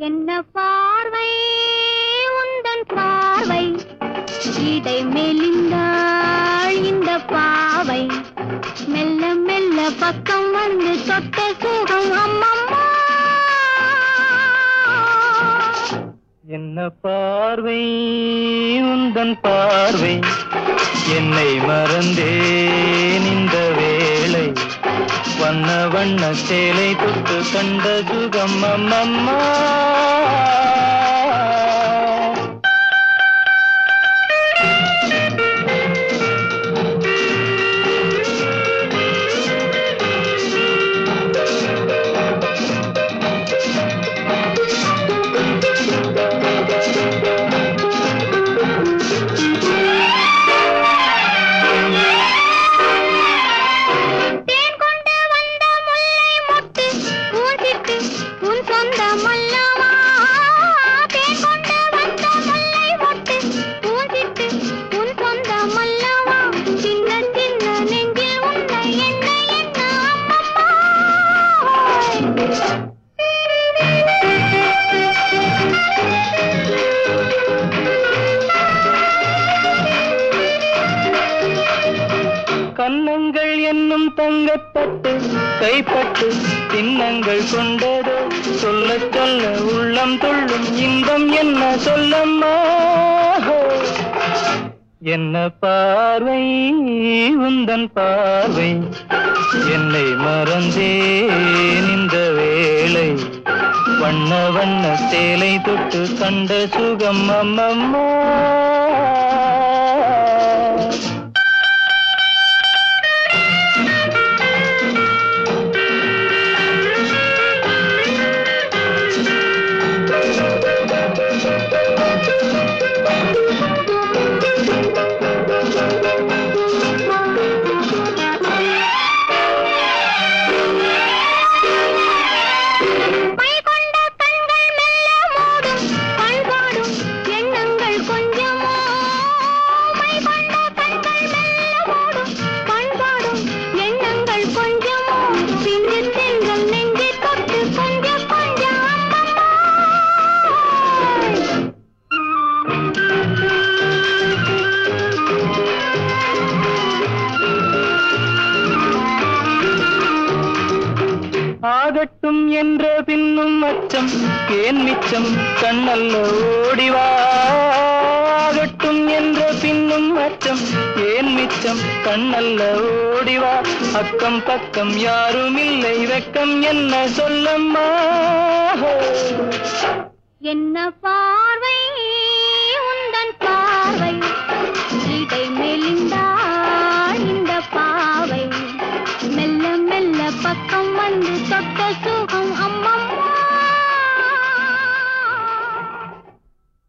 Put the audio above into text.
என்ன பார்வை? உந்தன் பார்வை. இடை மெலிந்தாள் இந்த பாவை. மெல்ல மெல்ல பக்கம் வந்து தொட்ட சுகம் அம்மம்மா. என்ன பார்வை? உந்தன் பார்வை. என்னை மறந்தேன் இந்த வண்ண சேலை தொட்டு கண்ட சுகம் அம்மம்மா கன்னங்கள் என்னும் தங்கத்தட்டு கைப்பட்டு சின்னங்கள் கொண்டது சொல்ல சொல்ல உள்ளம் துள்ளும் இன்பம் என்ன சொல்லம்மா? என்ன பார்வை? உந்தன் பார்வை. என்னை மறந்தேன் இந்த வேளை. வண்ண வண்ண சேலை தொட்டு கண்ட சுகம் அம்மம்மா. ஆகட்டும் என்ற பின்னும் அச்சம். ஏன் மிச்சம்? கண்ணல்ல ஓடிவா ஆகட்டும் என்ற பின்னும் அச்சம். ஏன் மிச்சம்? கண்ணல்ல ஓடிவா அக்கம் பக்கம் யாரும் இல்லை வெக்கம் என்ன சொல்லம்மா? என்ன பார்வை? உந்தன் பார்வை. तक कसु हम हम